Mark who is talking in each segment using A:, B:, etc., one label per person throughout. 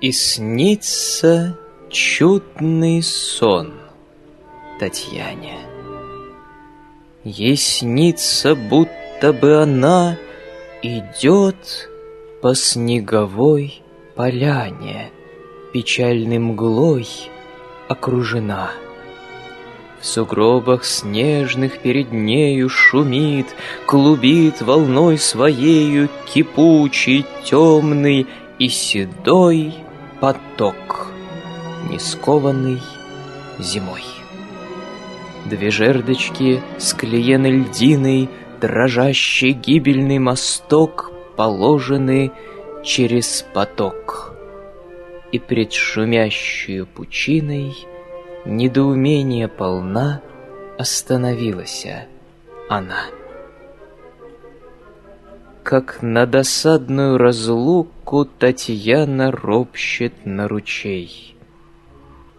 A: И снится чудный сон Татьяне. Ей снится, будто бы она идет по снеговой поляне, печальной мглой окружена. В сугробах снежных перед нею шумит, Клубит волной своею кипучий, темный и седой поток, не скованный зимой. Две жердочки, склеены льдиной, Дрожащий гибельный мосток Положены через поток. И пред шумящую пучиной Недоумение полна Остановилась она. Как на досадную разлуку Татьяна ропщет на ручей.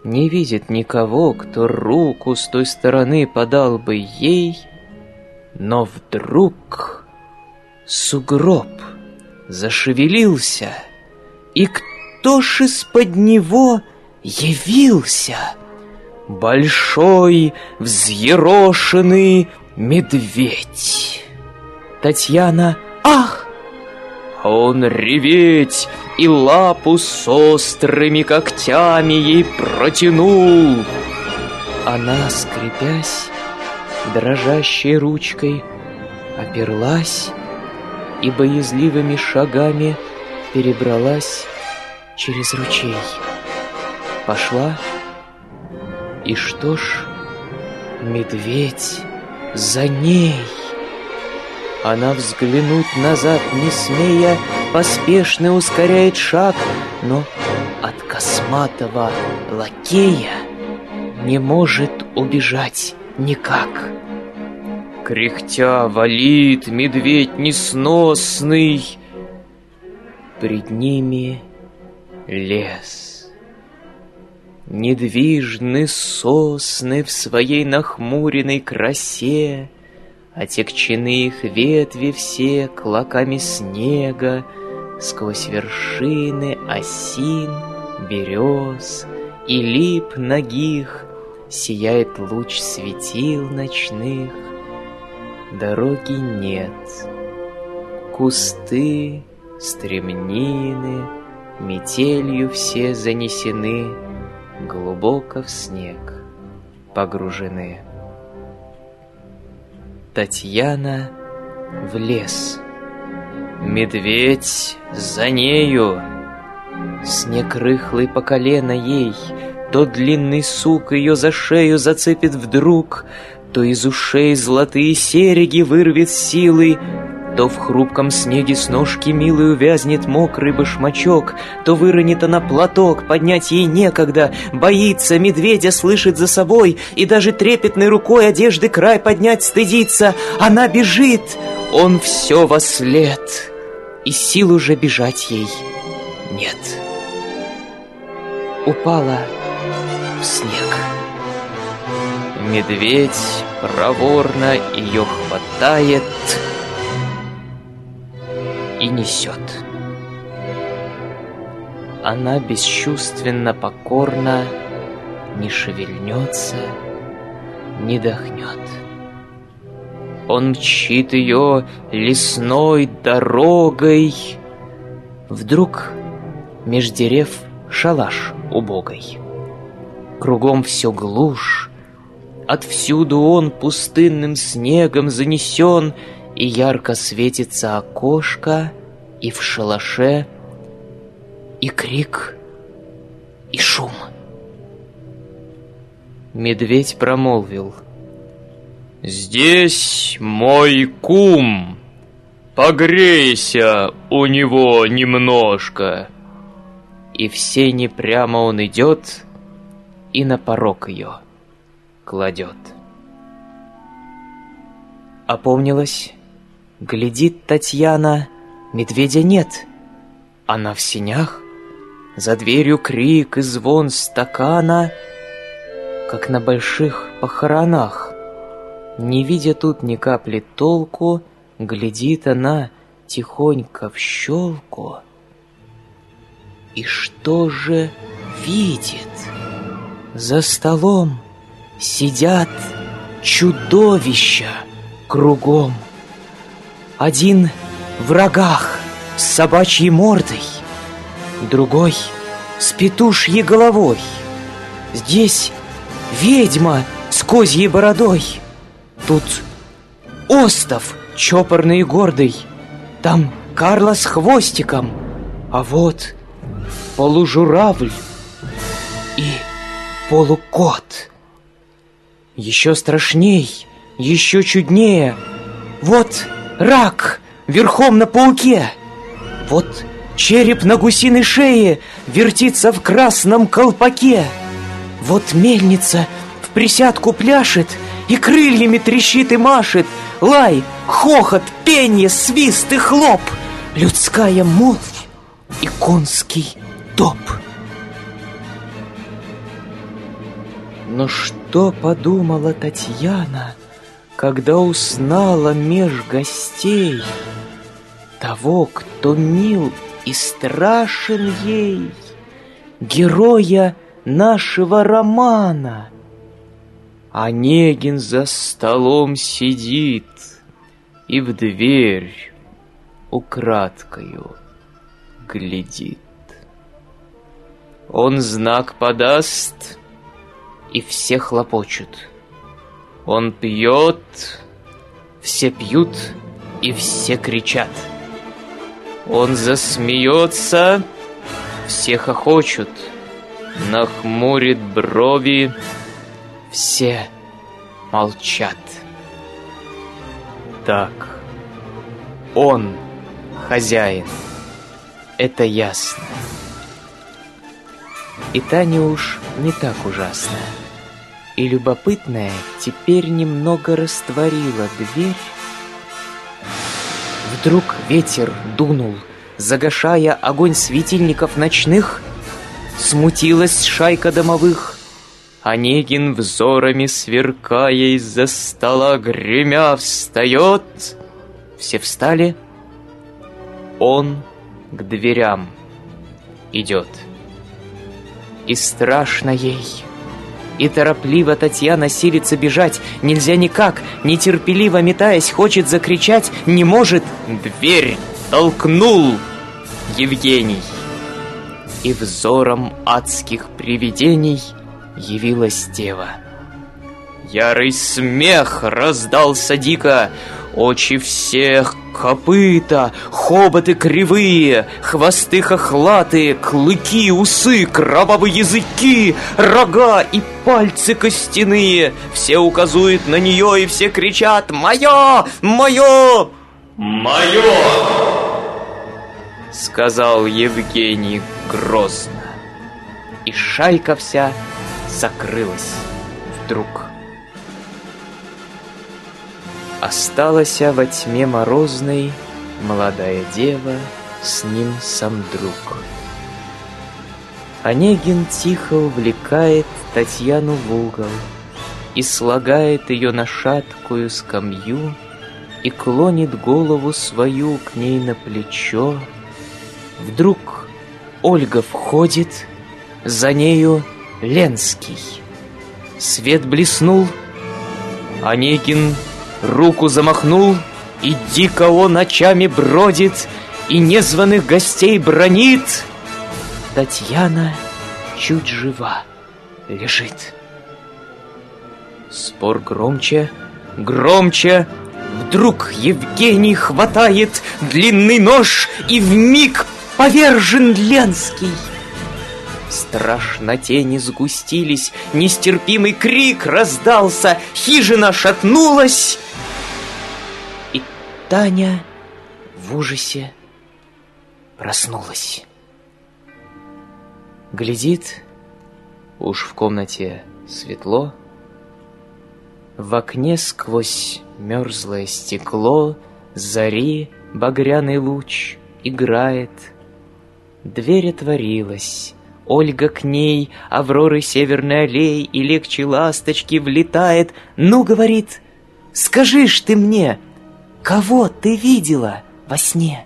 A: Не видит никого, кто руку с той стороны подал бы ей, но вдруг сугроб зашевелился, и кто ж из-под него явился? Большой, взъерошенный медведь. Татьяна «Ах!» Он реветь и лапу с острыми когтями ей протянул. Она, скрипясь, дрожащей ручкой, оперлась и боязливыми шагами перебралась через ручей. Пошла, и что ж, медведь за ней. Она взглянуть назад не смея, поспешно ускоряет шаг, но от косматого лакея не может убежать никак. Кряхтя валит медведь несносный, пред ними лес. Недвижны сосны в своей нахмуренной красе, Отекчены их ветви все клоками снега, Сквозь вершины осин, берез и лип ногих Сияет луч светил ночных. Дороги нет, кусты, стремнины Метелью все занесены, Глубоко в снег погружены. Татьяна в лес. Медведь за нею. Снег рыхлый по колено ей, То длинный сук ее за шею зацепит вдруг, То из ушей золотые сереги вырвет силой, то в хрупком снеге с ножки милой увязнет мокрый башмачок, То выронит она платок, поднять ей некогда, Боится, медведя слышит за собой, И даже трепетной рукой одежды край поднять стыдится. Она бежит, он все во след, И сил уже бежать ей нет. Упала в снег. Медведь проворно ее хватает — и несет. Она бесчувственно покорно не шевельнется, не дохнет. Он мчит ее лесной дорогой. Вдруг меж дерев шалаш убогой. Кругом все глушь, отвсюду он пустынным снегом занесен — и ярко светится окошко, и в шалаше, и крик, и шум. Медведь промолвил. «Здесь мой кум, погрейся у него немножко». И все не прямо он идет и на порог ее кладет. Опомнилась Глядит Татьяна, медведя нет. Она в синях, за дверью крик и звон стакана, как на больших похоронах. Не видя тут ни капли толку, глядит она тихонько в щелку. И что же видит? За столом сидят чудовища кругом. Один в рогах с собачьей мордой, другой с петушьей головой. Здесь ведьма с козьей бородой. Тут остов чопорный и гордый. Там Карла с хвостиком. А вот полужуравль и полукот. Еще страшней, еще чуднее. Вот рак верхом на пауке. Вот череп на гусиной шее вертится в красном колпаке. Вот мельница в присядку пляшет и крыльями трещит и машет. Лай, хохот, пенье, свист и хлоп. Людская молвь и конский топ. Но что подумала Татьяна, когда уснала меж гостей того, кто мил и страшен ей, героя нашего романа? Онегин за столом сидит и в дверь украдкою глядит. Он знак подаст — и все хлопочут. Он пьет, все пьют и все кричат. Он засмеется, все хохочут, нахмурит брови, все молчат. Так, он хозяин, это ясно. И Таня уж не так ужасна. И любопытная теперь немного растворила дверь. Вдруг ветер дунул, загашая огонь светильников ночных. Смутилась шайка домовых. Онегин взорами сверкая из-за стола гремя встает. Все встали. Он к дверям идет и страшно ей. И торопливо Татьяна силится бежать, нельзя никак, нетерпеливо метаясь, хочет закричать, не может. Дверь толкнул Евгений. И взором адских привидений явилась дева. Ярый смех раздался дико, Очи всех копыта, хоботы кривые, хвосты хохлатые, клыки, усы, кровавые языки, рога и пальцы костяные. Все указывают на нее и все кричат «Мое! Мое! Мое!» Сказал Евгений грозно. И шайка вся закрылась вдруг. Осталась во тьме морозной Молодая дева, с ним сам друг. Онегин тихо увлекает Татьяну в угол И слагает ее на шаткую скамью И клонит голову свою к ней на плечо. Вдруг Ольга входит, за нею Ленский. Свет блеснул, Онегин руку замахнул, и дико он ночами бродит, и незваных гостей бронит. Татьяна чуть жива лежит. Спор громче, громче, Вдруг Евгений хватает длинный нож И в миг повержен Ленский. Страшно тени сгустились, Нестерпимый крик раздался, Хижина шатнулась, Таня в ужасе проснулась. Глядит, уж в комнате светло, В окне сквозь мерзлое стекло Зари багряный луч играет. Дверь отворилась, Ольга к ней, Авроры северной аллей И легче ласточки влетает. «Ну, — говорит, — скажи ж ты мне, — Кого ты видела во сне?